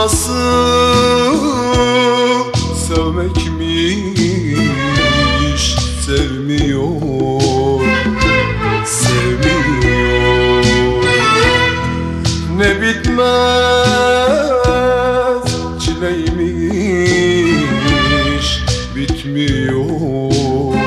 nasıl sevmekmiş sevmiyor sevmiyor. Ne bitmez çileymiş bitmiyor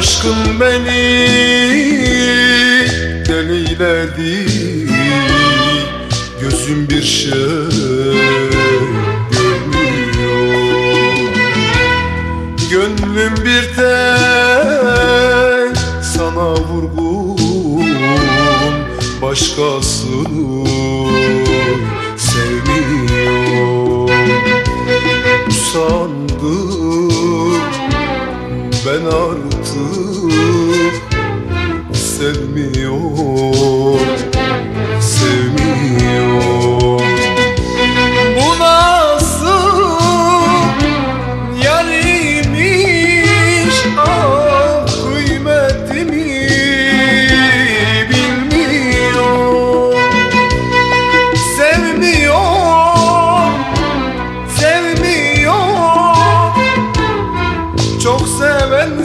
Aşkım beni deliledi Gözüm bir şey görmüyor. Gönlüm bir tek sana vurgun Başkasını sevmiyor. Usandım ben artık sevmiyorum.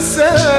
canção